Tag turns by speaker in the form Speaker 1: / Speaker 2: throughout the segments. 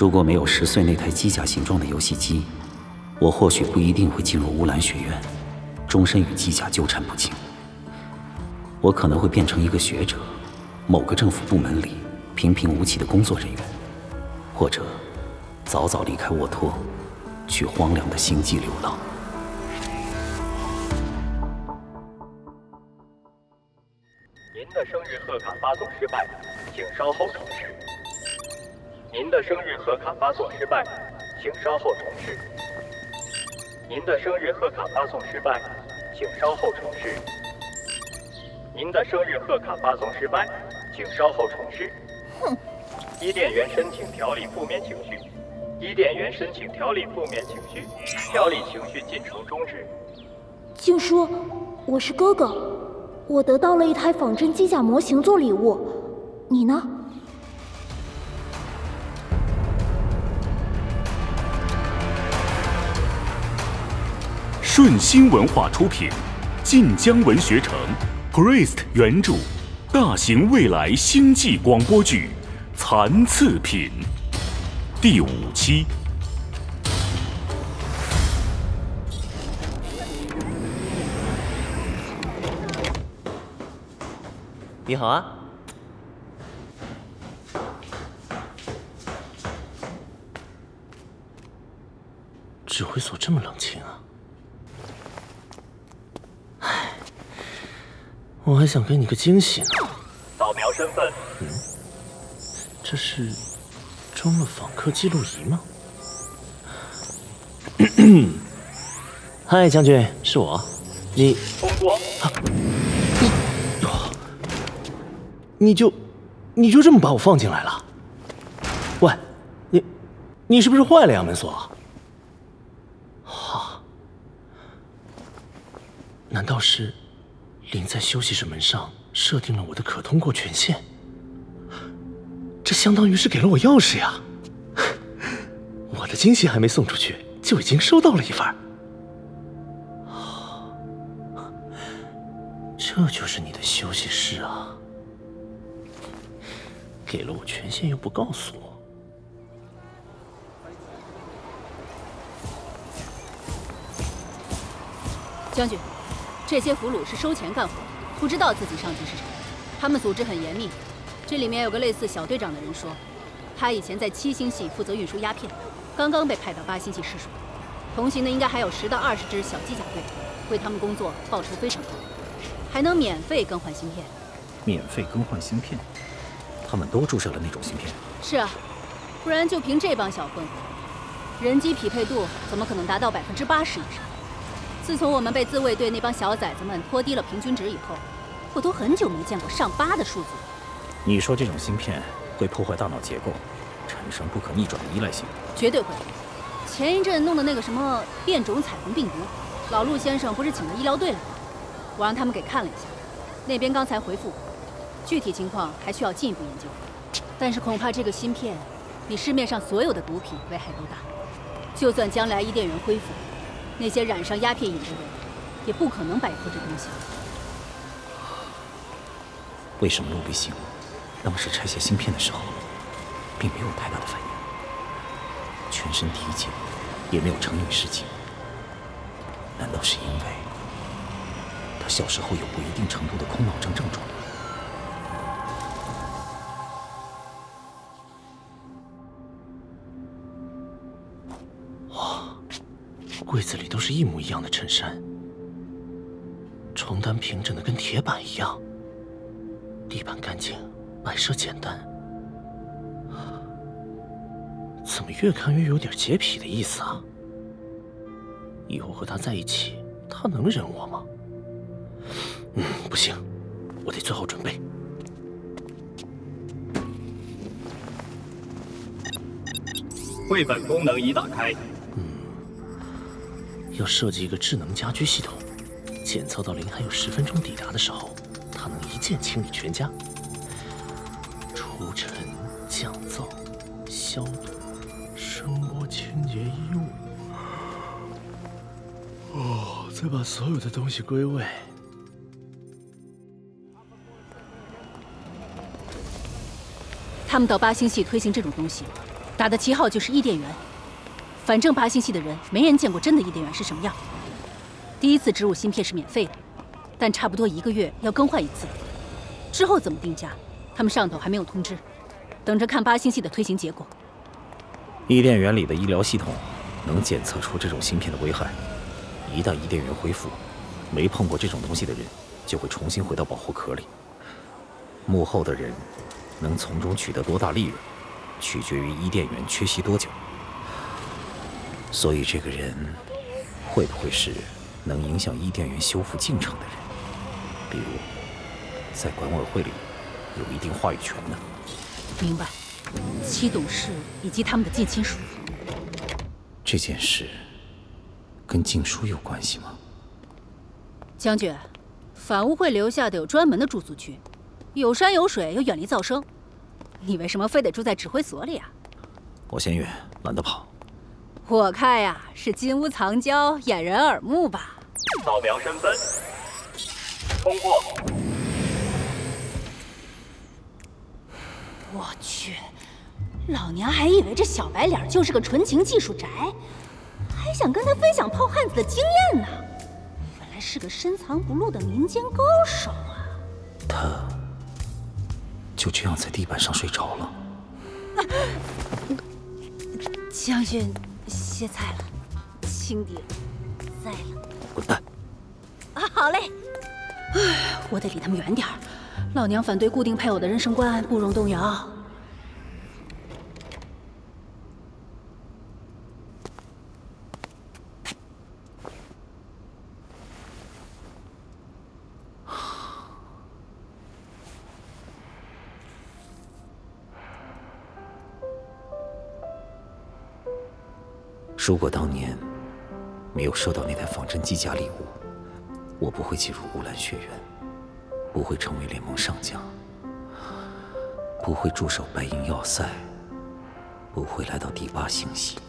Speaker 1: 如果没有十岁那台机甲形状的游戏机，我或许不一定会进入乌兰学院，终身与机甲纠缠不清。我可能会变成一个学者，某个政府部门里平平无奇的工作人员，或者早早离开沃托，去荒凉的星际流浪。
Speaker 2: 您的生日贺卡发送失败，请稍后重试。您的生日贺卡发送失败，请稍后重试。您的生日贺卡发送失败，请稍后重试。您的生日贺卡发送失败，请稍后重试。
Speaker 3: 哼！
Speaker 2: 伊甸园申请调理负面情绪。伊甸园申请调理负面情绪，调理情绪进程终止。
Speaker 3: 静姝，我是哥哥，我得到了一台仿真机甲模型做礼物，你呢？
Speaker 4: 顺心文化出品，晋江文学城，Priest 原著，大型未来星际广播剧《残次品》第五期。
Speaker 5: 你好啊！指挥所这么冷清啊！我还想给你个惊喜呢。
Speaker 2: 扫描身份。
Speaker 5: 嗯，这是装了访客记录仪吗？嗨，将军，是我。你
Speaker 2: 通过。
Speaker 5: 你你就你就这么把我放进来了？喂，你你是不是坏了呀，门锁？哈？难道是林在休息室门上设定了我的可通过权限？这相当于是给了我钥匙呀！我的惊喜还没送出去，就已经收到了一份。这就是你的休息室啊！给了我权限又不告诉我，
Speaker 6: 将军，这些俘虏是收钱干活，不知道自己上级是谁。他们组织很严密，这里面有个类似小队长的人说，他以前在七星系负责运输鸦片，刚刚被派到八星系试水。同行的应该还有十到二十支小机甲队，为他们工作报酬非常高。还能免费更换芯片，
Speaker 1: 免费更换芯片，他们都注射了那种芯片。
Speaker 6: 是啊，不然就凭这帮小混混，人机匹配度怎么可能达到百分之八十以上？自从我们被自卫队那帮小崽子们拖低了平均值以后，我都很久没见过上八的数字。
Speaker 1: 你说这种芯片会破坏大脑结构，产生不可逆转的依赖性？
Speaker 6: 绝对会。前一阵弄的那个什么变种彩虹病毒，老陆先生不是请了医疗队来吗？我让他们给看了一下，那边刚才回复我，具体情况还需要进一步研究。但是恐怕这个芯片比市面上所有的毒品危害都大。就算将来伊甸园恢复，那些染上鸦片瘾的人也不可能摆脱这东西。
Speaker 1: 为什么陆必兴当时拆卸芯片的时候，并没有太大的反应，全身体检也没有成瘾事情？难道是因为他？小时候有不一定程度的空脑症症状。
Speaker 5: 柜子里都是一模一样的衬衫，床单平整的跟铁板一样，地板干净，摆设简单，怎么越看越有点洁癖的意思啊？以后和他在一起，他能忍我吗？嗯，不行，我得做好准备。
Speaker 2: 绘本功能已打开。
Speaker 5: 要设计一个智能家居系统，检测到零还有十分钟抵达的时候，它能一键清理全家，除尘、降噪、消毒、声波清洁衣物。哦，再把所有的东西归位。
Speaker 6: 他们到八星系推行这种东西，打的旗号就是伊甸园。反正八星系的人没人见过真的伊甸园是什么样。第一次植入芯片是免费的，但差不多一个月要更换一次。之后怎么定价，他们上头还没有通知，等着看八星系的推行结果。
Speaker 1: 伊甸园里的医疗系统能检测出这种芯片的危害。一旦伊甸园恢复，没碰过这种东西的人就会重新回到保护壳里。幕后的人能从中取得多大利润，取决于伊甸园缺席多久。所以，这个人会不会是能影响伊甸园修复进程的人？比如，在管委会里有一定话语权的。
Speaker 6: 明白。七董事以及他们的近亲属。
Speaker 1: 这件事跟静书有关系吗？
Speaker 6: 将军，反乌会留下的有专门的住宿区，有山有水，又远离噪声。你为什么非得住在指挥所里啊？
Speaker 1: 我嫌远，懒得跑。
Speaker 6: 我看呀，是金屋藏娇，掩人耳目吧。
Speaker 2: 扫描身份，通过。
Speaker 6: 我去，老娘还以为这小白脸就是个纯情技术宅，还想跟他分享泡汉子的经验呢。原来是个深藏不露的民间高手啊！
Speaker 1: 他就这样在地板上睡着了。
Speaker 6: 将军。歇菜了，轻点，在了。
Speaker 1: 滚蛋！
Speaker 6: 啊，好嘞。唉，我得离他们远点儿。老娘反对固定配偶的人生观，不容动摇。
Speaker 1: 如果当年没有收到那台仿真机甲礼物，我不会进入乌兰学院，不会成为联盟上将，不会驻守白银要塞，不会来到第八星系，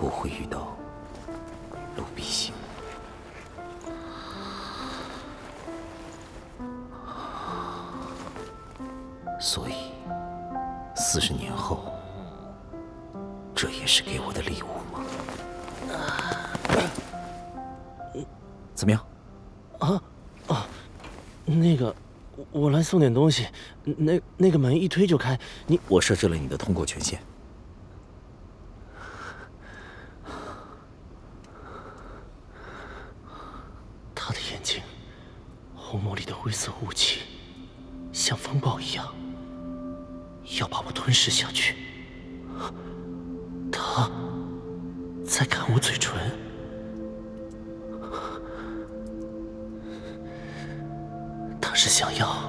Speaker 1: 不会遇到卢比星。所以，四十年后。是给我的礼物吗？怎么样？
Speaker 5: 啊啊，那个，我来送点东西。那那个门一推就开，你
Speaker 1: 我设置了你的通过权限。
Speaker 5: 他的眼睛，虹膜里的灰色雾气，像风暴一样，要把我吞噬下去。他在看我嘴唇，他是想要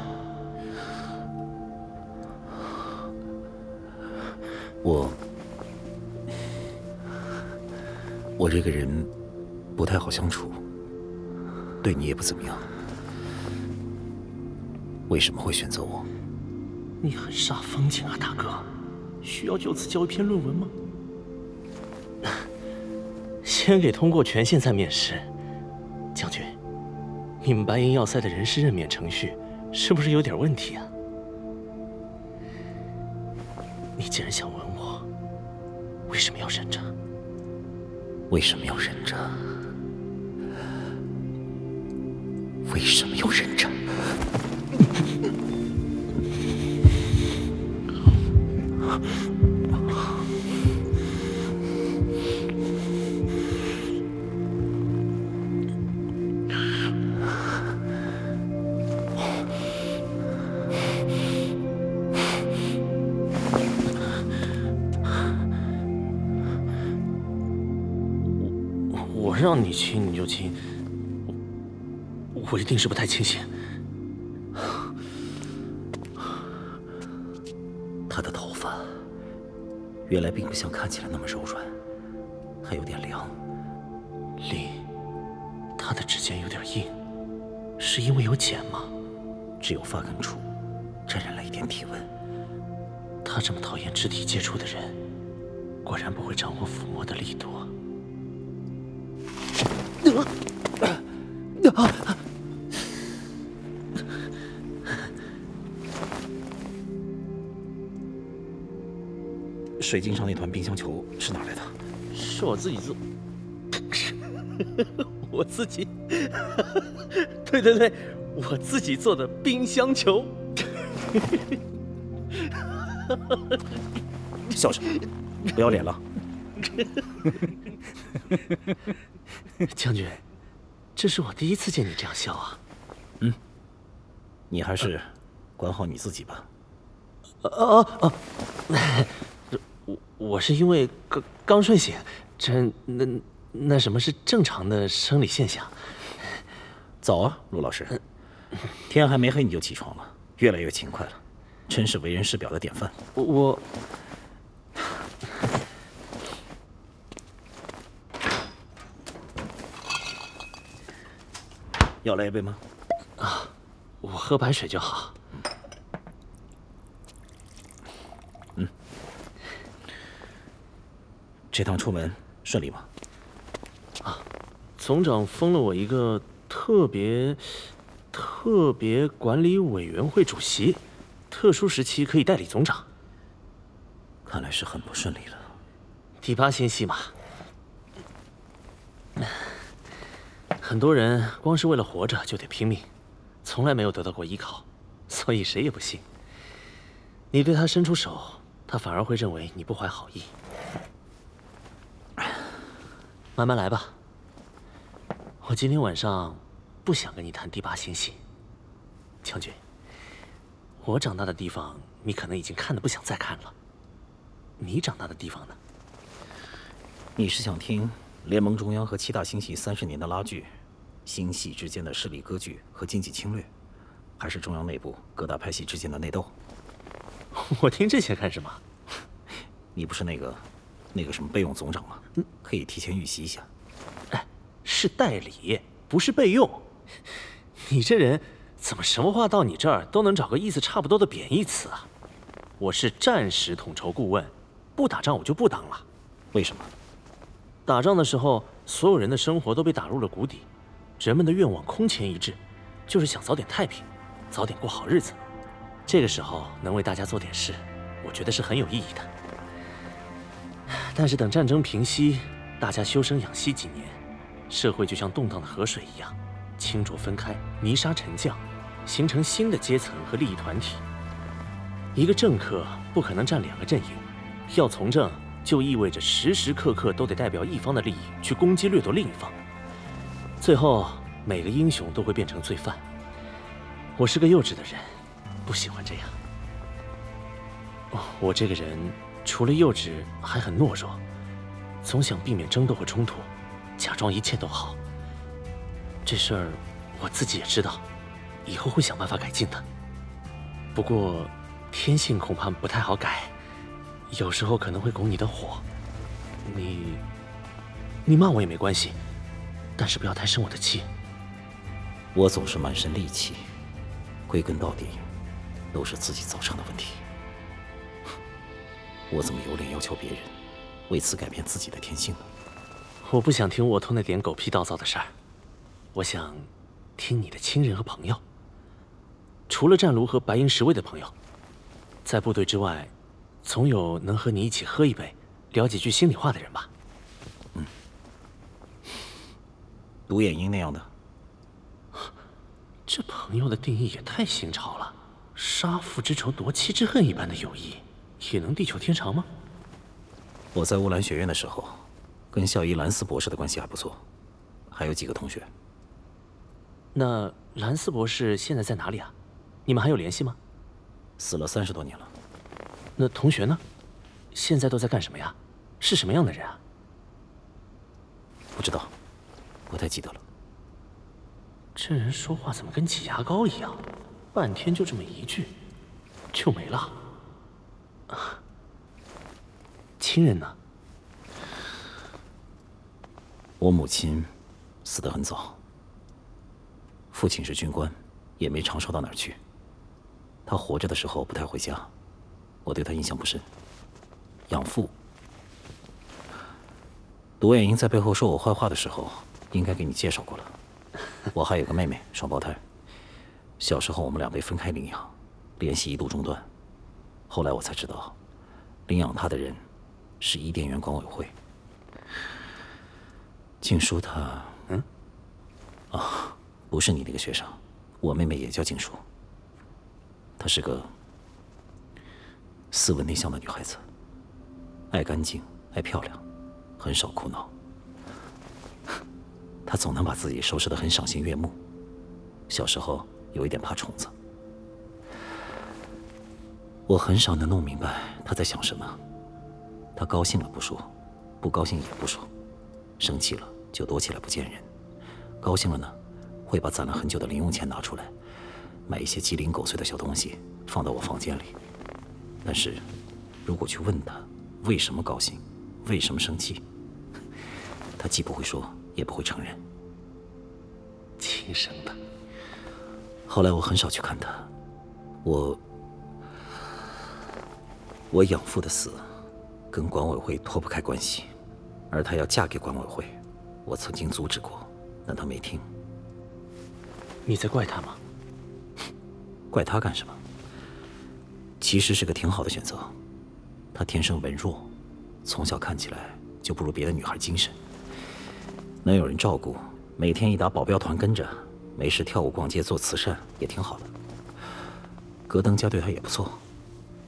Speaker 1: 我。我这个人不太好相处，对你也不怎么样。为什么会选择我？
Speaker 5: 你很煞风景啊，大哥，需要就此交一篇论文吗？先给通过权限再面试，将军，你们白银要塞的人事任免程序是不是有点问题啊？你既然想问我，为什么要忍着？
Speaker 1: 为什么要忍着？为什么要忍着？
Speaker 5: 我我一定是不太清醒。
Speaker 1: 他的头发原来并不像看起来那么柔软，还有点凉。
Speaker 5: 林，他的指尖有点硬，是因为有茧吗？
Speaker 1: 只有发根处沾染了一点体温。
Speaker 5: 他这么讨厌肢体接触的人，果然不会掌握抚摸的力度。
Speaker 1: 水晶上那团冰箱球是哪来的？
Speaker 5: 是我自己做，我自己，对对对，我自己做的冰箱球。
Speaker 1: 笑什么？不要脸了！
Speaker 5: 将军，这是我第一次见你这样笑啊。
Speaker 1: 嗯你还是管好你自己吧。
Speaker 5: 哦哦哦，我我是因为刚刚睡醒，这那那什么是正常的生理现象。
Speaker 1: 早啊，陆老师，天还没黑你就起床了，越来越勤快了，真是为人师表的典范。
Speaker 5: 我我
Speaker 1: 要来一杯吗？
Speaker 5: 啊我喝白水就好。
Speaker 1: 这趟出门顺利吗？
Speaker 5: 啊总长封了我一个特别特别管理委员会主席，特殊时期可以代理总长。
Speaker 1: 看来是很不顺利了。
Speaker 5: 第八星系嘛，很多人光是为了活着就得拼命，从来没有得到过依靠，所以谁也不信。你对他伸出手，他反而会认为你不怀好意。慢慢来吧。我今天晚上不想跟你谈第八星系，将军。我长大的地方，你可能已经看得不想再看了。你长大的地方呢？
Speaker 1: 你是想听联盟中央和七大星系三十年的拉锯，星系之间的势力割据和经济侵略，还是中央内部各大派系之间的内斗？
Speaker 5: 我听这些干什么？
Speaker 1: 你不是那个那个什么备用总长吗？可以提前预习一下。
Speaker 5: 哎，是代理，不是备用。你这人怎么什么话到你这儿都能找个意思差不多的贬义词啊？我是战时统筹顾问，不打仗我就不当了。
Speaker 1: 为什么？
Speaker 5: 打仗的时候，所有人的生活都被打入了谷底，人们的愿望空前一致，就是想早点太平，早点过好日子。这个时候能为大家做点事，我觉得是很有意义的。但是等战争平息，大家休生养息几年，社会就像动荡的河水一样，清浊分开，泥沙沉降，形成新的阶层和利益团体。一个政客不可能占两个阵营，要从政就意味着时时刻刻都得代表一方的利益去攻击掠夺另一方，最后每个英雄都会变成罪犯。我是个幼稚的人，不喜欢这样。哦，我这个人除了幼稚还很懦弱，总想避免争斗和冲突，假装一切都好。这事儿我自己也知道，以后会想办法改进的。不过天性恐怕不太好改，有时候可能会拱你的火。你，你骂我也没关系，但是不要太生我的气。
Speaker 1: 我总是满身戾气，归根到底，都是自己造成的问题。我怎么有脸要求别人为此改变自己的天性呢？
Speaker 5: 我不想听沃托那点狗屁倒灶的事儿，我想听你的亲人和朋友。除了战卢和白银十卫的朋友，在部队之外，总有能和你一起喝一杯、聊几句心里话的人吧？
Speaker 1: 嗯独眼鹰那样的，
Speaker 5: 这朋友的定义也太新潮了，杀父之仇、夺妻之恨一般的友谊，也能地久天长吗？
Speaker 1: 我在乌兰学院的时候，跟校医兰斯博士的关系还不错，还有几个同学。
Speaker 5: 那兰斯博士现在在哪里啊？你们还有联系吗？
Speaker 1: 死了三十多年了，
Speaker 5: 那同学呢？现在都在干什么呀？是什么样的人啊？
Speaker 1: 不知道，不太记得了。
Speaker 5: 这人说话怎么跟挤牙膏一样？半天就这么一句，就没了。啊 亲人呢？
Speaker 1: 我母亲死得很早，父亲是军官，也没长寿到哪儿去。他活着的时候不太回家，我对他印象不深。养父，独眼鹰在背后说我坏话的时候，应该给你介绍过了。我还有个妹妹，双胞胎。小时候我们俩被分开领养，联系一度中断。后来我才知道，领养他的人是伊甸园管委会。静姝她，
Speaker 5: 嗯，
Speaker 1: 啊，不是你那个学生，我妹妹也叫静姝。她是个斯文内向的女孩子，爱干净，爱漂亮，很少哭闹。她总能把自己收拾得很赏心悦目。小时候有一点怕虫子，我很少能弄明白他在想什么。他高兴了不说，不高兴也不说。生气了就躲起来不见人，高兴了呢，会把攒了很久的零用钱拿出来，买一些鸡零狗碎的小东西放到我房间里。但是，如果去问他为什么高兴，为什么生气，他既不会说，也不会承认。
Speaker 5: 亲生的。
Speaker 1: 后来我很少去看他，我我养父的死跟管委会脱不开关系。而她要嫁给管委会，我曾经阻止过，但她没听。
Speaker 5: 你在怪她吗？
Speaker 1: 怪她干什么？其实是个挺好的选择。她天生文弱，从小看起来就不如别的女孩精神。能有人照顾，每天一打保镖团跟着，没事跳舞、逛街、做慈善，也挺好的。戈登家对她也不错，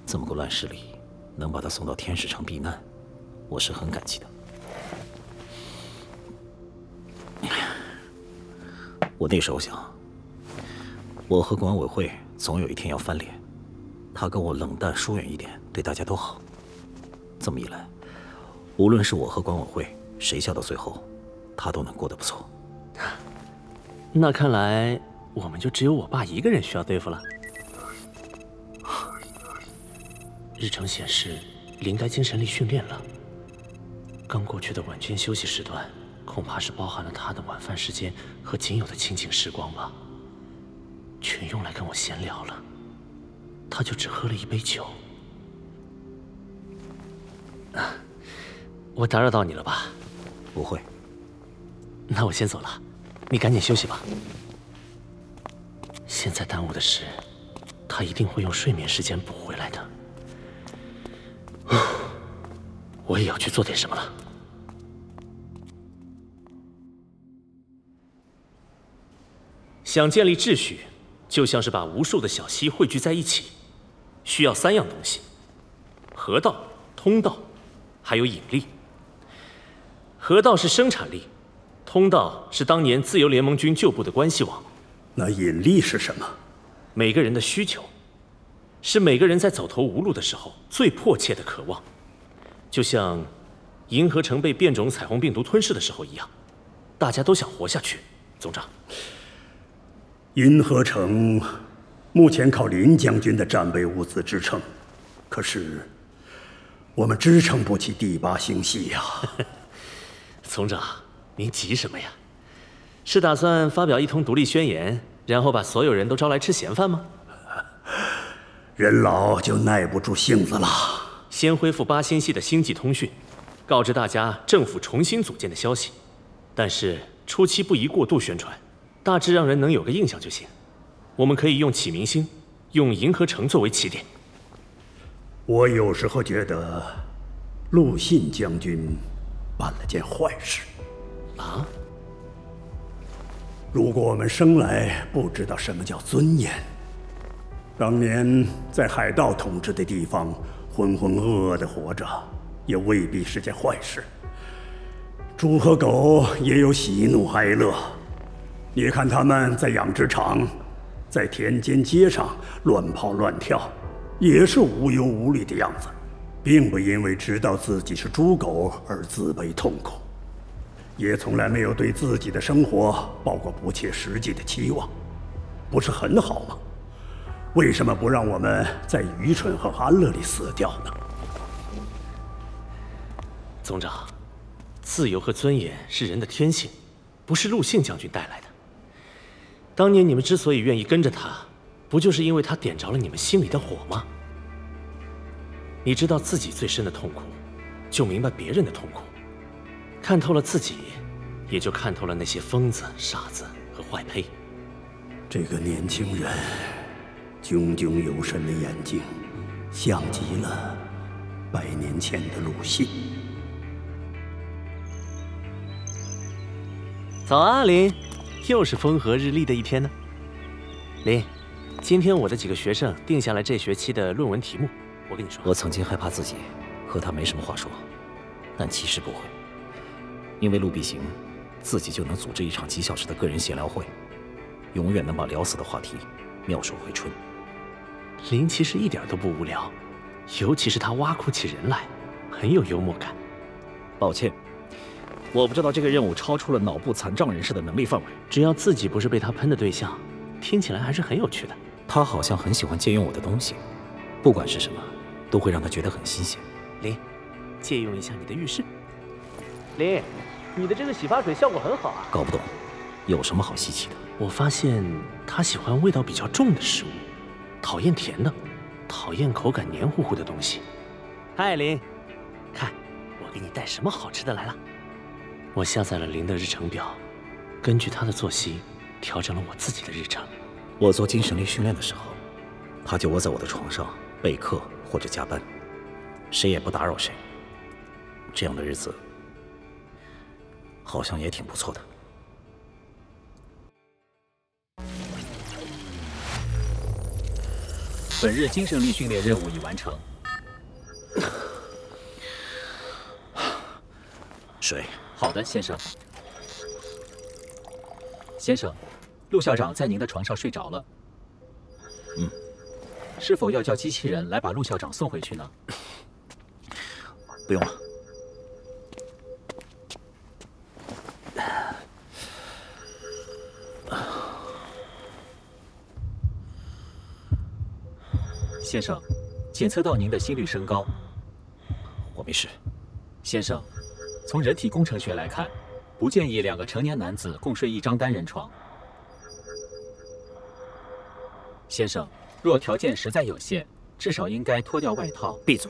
Speaker 1: 这么个乱世里，能把他送到天使城避难，我是很感激的。我那时候想，我和管委会总有一天要翻脸，他跟我冷淡疏远一点，对大家都好。这么一来，无论是我和管委会谁笑到最后，他都能过得不错。
Speaker 5: 那看来我们就只有我爸一个人需要对付了。日程显示，林该精神力训练了。刚过去的晚间休息时段。恐怕是包含了他的晚饭时间和仅有的清静时光吧，全用来跟我闲聊了。他就只喝了一杯酒。啊，我打扰到你了吧？
Speaker 1: 不会。
Speaker 5: 那我先走了，你赶紧休息吧。现在耽误的事，他一定会用睡眠时间补回来的。我也要去做点什么了。想建立秩序，就像是把无数的小溪汇聚在一起，需要三样东西：河道、通道，还有引力。河道是生产力，通道是当年自由联盟军旧部的关系网。
Speaker 7: 那引力是什么？
Speaker 5: 每个人的需求，是每个人在走投无路的时候最迫切的渴望。就像银河城被变种彩虹病毒吞噬的时候一样，大家都想活下去。总长。
Speaker 7: 银河城目前靠林将军的战备物资支撑，可是我们支撑不起第八星系呀！
Speaker 5: 总长，您急什么呀？是打算发表一通独立宣言，然后把所有人都招来吃闲饭吗？
Speaker 7: 人老就耐不住性子了。
Speaker 5: 先恢复八星系的星际通讯，告知大家政府重新组建的消息，但是初期不宜过度宣传。大致让人能有个印象就行。我们可以用启明星，用银河城作为起点。
Speaker 7: 我有时候觉得，陆信将军办了件坏事。
Speaker 5: 啊？
Speaker 7: 如果我们生来不知道什么叫尊严，当年在海盗统治的地方浑浑噩噩的活着，也未必是件坏事。猪和狗也有喜怒哀乐。你看他们在养殖场，在田间街上乱跑乱跳，也是无忧无虑的样子，并不因为知道自己是猪狗而自卑痛苦，也从来没有对自己的生活抱过不切实际的期望，不是很好吗？为什么不让我们在愚蠢和安乐里死掉呢？
Speaker 5: 总长，自由和尊严是人的天性，不是陆信将军带来的。当年你们之所以愿意跟着他，不就是因为他点着了你们心里的火吗？你知道自己最深的痛苦，就明白别人的痛苦。看透了自己，也就看透了那些疯子、傻子和坏胚。
Speaker 7: 这个年轻人炯炯有神的眼睛，像极了百年前的鲁迅。
Speaker 5: 早啊，林，又是风和日丽的一天呢。林，今天我的几个学生定下来这学期的论文题目，我跟你说，
Speaker 1: 我曾经害怕自己和他没什么话说，但其实不会，因为陆必行自己就能组织一场几小时的个人闲聊会，永远能把聊死的话题妙手回春。
Speaker 5: 林其实一点都不无聊，尤其是他挖苦起人来，很有幽默感。
Speaker 1: 抱歉，我不知道这个任务超出了脑部残障人士的能力范围。
Speaker 5: 只要自己不是被他喷的对象，听起来还是很有趣的。
Speaker 1: 他好像很喜欢借用我的东西，不管是什么，都会让他觉得很新鲜。
Speaker 5: 林，借用一下你的浴室。林，你的这个洗发水效果很好啊。
Speaker 1: 搞不懂，有什么好稀奇的？
Speaker 5: 我发现他喜欢味道比较重的食物。讨厌甜的，讨厌口感黏糊糊的东西。嗨，林，看我给你带什么好吃的来了。我下载了林的日程表，根据他的作息调整了我自己的日程。
Speaker 1: 我做精神力训练的时候，他就窝在我的床上备课或者加班，谁也不打扰谁。这样的日子好像也挺不错的。
Speaker 8: 本日精神力训练任务已完成。
Speaker 1: 水。
Speaker 8: 好的，先生。先生，陆校长在您的床上睡着了。
Speaker 1: 嗯。
Speaker 8: 是否要叫机器人来把陆校长送回去呢？
Speaker 1: 不用了。
Speaker 8: 先生，检测到您的心率升高。
Speaker 1: 我没事。
Speaker 8: 先生，从人体工程学来看，不建议两个成年男子共睡一张单人床。先生，若条件实在有限，至少应该脱掉外套。
Speaker 1: 闭嘴。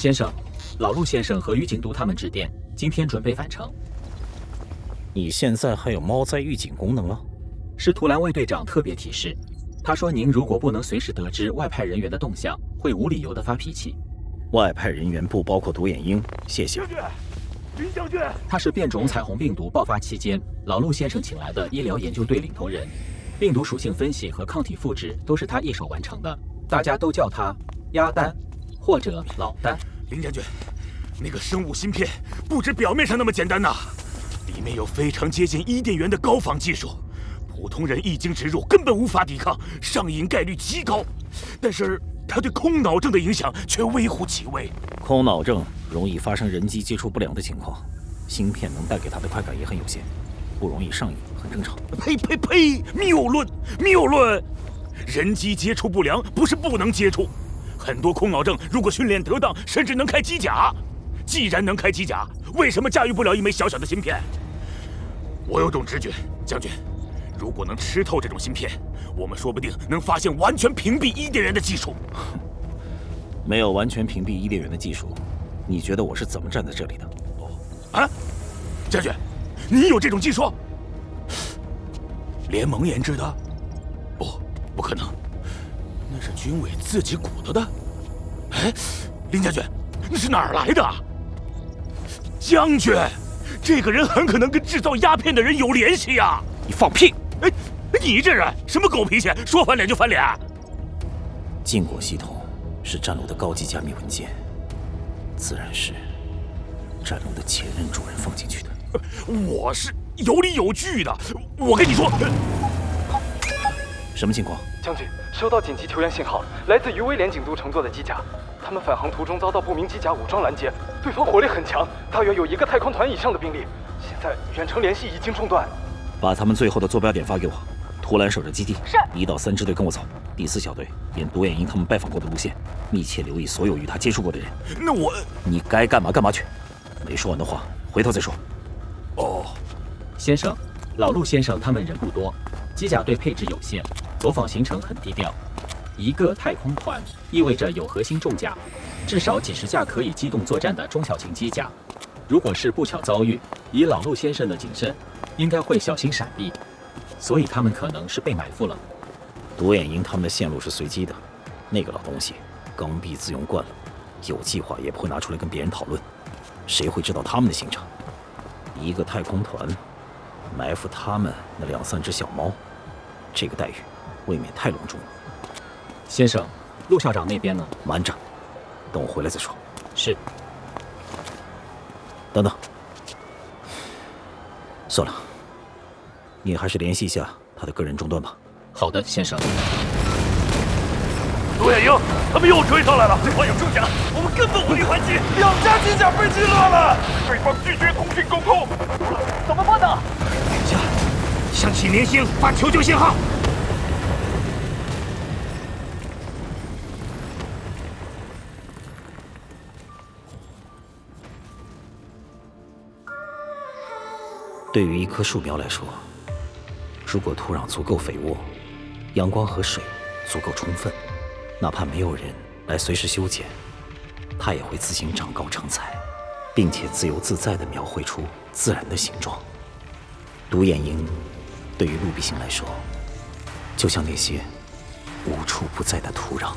Speaker 8: 先生，老陆先生和狱警都他们致电，今天准备返程。
Speaker 1: 你现在还有猫灾预警功能了？
Speaker 8: 是图兰卫队长特别提示，他说您如果不能随时得知外派人员的动向，会无理由的发脾气。
Speaker 1: 外派人员不包括独眼鹰，谢谢。
Speaker 9: 将军，林将军，
Speaker 8: 他是变种彩虹病毒爆发期间老陆先生请来的医疗研究队领头人，病毒属性分析和抗体复制都是他一手完成的，大家都叫他鸭蛋。或者老丹，
Speaker 9: 林将军，那个生物芯片不止表面上那么简单呐，里面有非常接近伊甸园的高仿技术，普通人一经植入根本无法抵抗，上瘾概率极高。但是它对空脑症的影响却微乎其微。
Speaker 1: 空脑症容易发生人机接触不良的情况，芯片能带给他的快感也很有限，不容易上瘾，很正常。
Speaker 9: 呸呸呸！谬论，谬论！人机接触不良不是不能接触。很多空脑症如果训练得当，甚至能开机甲。既然能开机甲，为什么驾驭不了一枚小小的芯片？我有种直觉，将军，如果能吃透这种芯片，我们说不定能发现完全屏蔽伊甸园的技术。
Speaker 1: 没有完全屏蔽伊甸园的技术，你觉得我是怎么站在这里的？
Speaker 9: 哦，啊，将军，你有这种技术？联盟研制的？不，不可能。那是军委自己鼓捣的，哎，林将军，那是哪儿来的？将军，这个人很可能跟制造鸦片的人有联系呀！
Speaker 1: 你放屁！
Speaker 9: 哎，你这人什么狗脾气？说翻脸就翻脸！
Speaker 1: 禁果系统是战卢的高级加密文件，自然是战卢的前任主人放进去的。
Speaker 9: 我是有理有据的，我跟你说，
Speaker 1: 什么情况？
Speaker 10: 将军。收到紧急求援信号，来自于威廉警督乘坐的机甲，他们返航途中遭到不明机甲武装拦截，对方火力很强，大约有一个太空团以上的兵力。现在远程联系已经中断，
Speaker 1: 把他们最后的坐标点发给我。图兰守着基地，
Speaker 3: 是
Speaker 1: 一到三支队跟我走，第四小队沿独眼鹰他们拜访过的路线，密切留意所有与他接触过的人。
Speaker 9: 那我，
Speaker 1: 你该干嘛干嘛去，没说完的话回头再说。
Speaker 9: 哦，
Speaker 8: 先生，老陆先生他们人不多，机甲队配置有限。走访行程很低调，一个太空团意味着有核心重甲，至少几十架可以机动作战的中小型机甲。如果是不巧遭遇，以老陆先生的谨慎，应该会小心闪避，所以他们可能是被埋伏了。
Speaker 1: 独眼鹰他们的线路是随机的，那个老东西刚愎自用惯了，有计划也不会拿出来跟别人讨论，谁会知道他们的行程？一个太空团埋伏他们那两三只小猫，这个待遇未免太隆重了。
Speaker 8: 先生，陆校长那边呢？
Speaker 1: 瞒着，等我回来再说。
Speaker 8: 是。
Speaker 1: 等等，算了，你还是联系一下他的个人终端吧。
Speaker 8: 好的，先生。
Speaker 9: 陆远英，他们又追上来了！对方有重甲，我们根本无力还击。
Speaker 11: 两架机甲被击落了，
Speaker 9: 对方拒绝通讯沟通，
Speaker 11: 怎么办呢？
Speaker 9: 等一下，向启明星发求救信号。
Speaker 1: 对于一棵树苗来说，如果土壤足够肥沃，阳光和水足够充分，哪怕没有人来随时修剪，它也会自行长高成材，并且自由自在地描绘出自然的形状。独眼鹰对于陆必星来说，就像那些无处不在的土壤。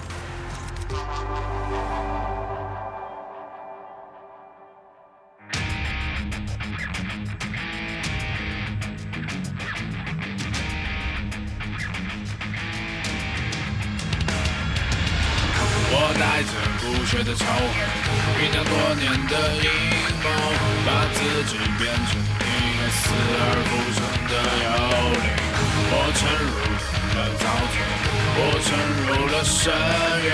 Speaker 12: 带着不屑的仇恨，酝酿多年的阴谋，把自己变成一个死而复生的幽灵。我沉入了沼泽，我沉入了深渊。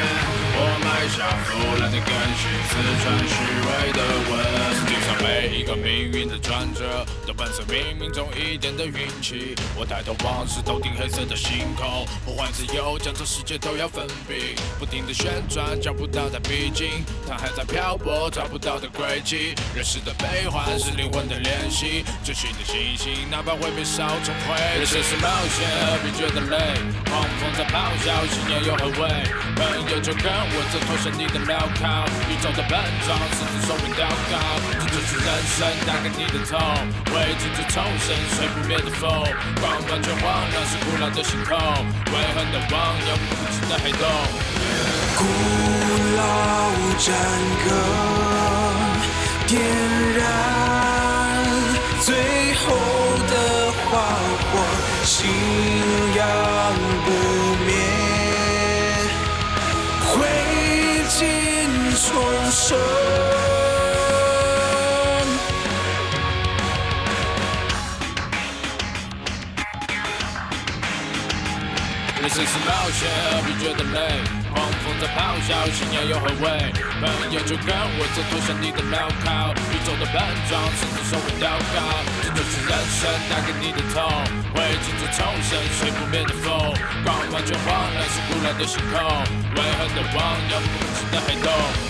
Speaker 12: 我埋下腐烂的根系，刺穿虚伪的文。世界上每一个命运的转折，都伴随冥冥中一点的运气。我抬头望是头顶黑色的星空，呼唤自由，将这世界都要封闭。不停的旋转，找不到它逼近，它还在漂泊，找不到的轨迹。人世的悲欢是灵魂的练习，追寻的星星，哪怕会被烧成灰。人生是冒险，何必觉得累？狂风在咆哮，信念又何谓？朋友就跟。我正脱身你的镣铐，宇宙的笨重，狮子手臂祷告，这就是人生，打开你的头，为自己重生，吹不灭的风，光完全荒凉是古老的星空，悔恨的望，永不止的黑洞。
Speaker 13: 古老战歌，点燃最后的花火，信仰不重生。
Speaker 12: 人生是冒险，何必觉得累？狂风在咆哮，信仰又何为？朋友就跟我走，脱下你的镣铐。宇宙的笨重，甚至手会祷告。这就是人生，带给你的痛。会静止重生，吹不灭的风。光完全荒凉，是古老的星空。为何的望，永不止的黑洞。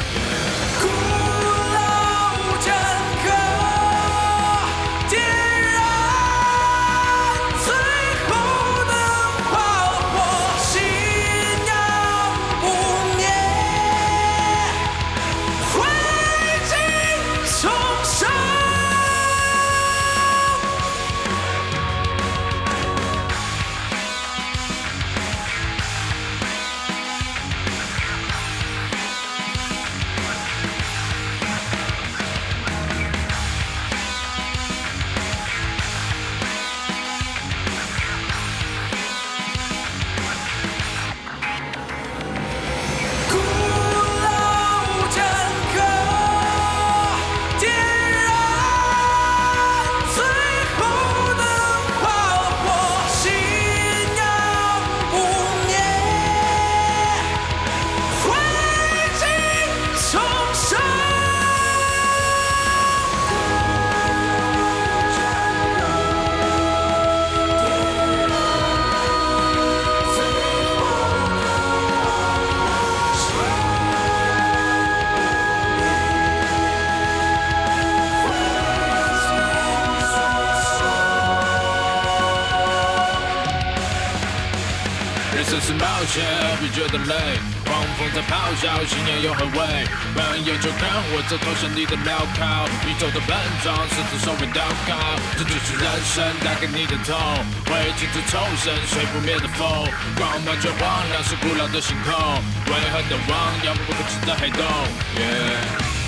Speaker 13: 信
Speaker 12: 念又何谓？朋友就看我这投降你的镣铐，宇宙的笨重，狮子守卫祷告，这就是人生带给你的痛，会镜子重生，吹不灭的风，光芒却荒凉，是古老的星空，为何的汪洋不可知的黑洞？Yeah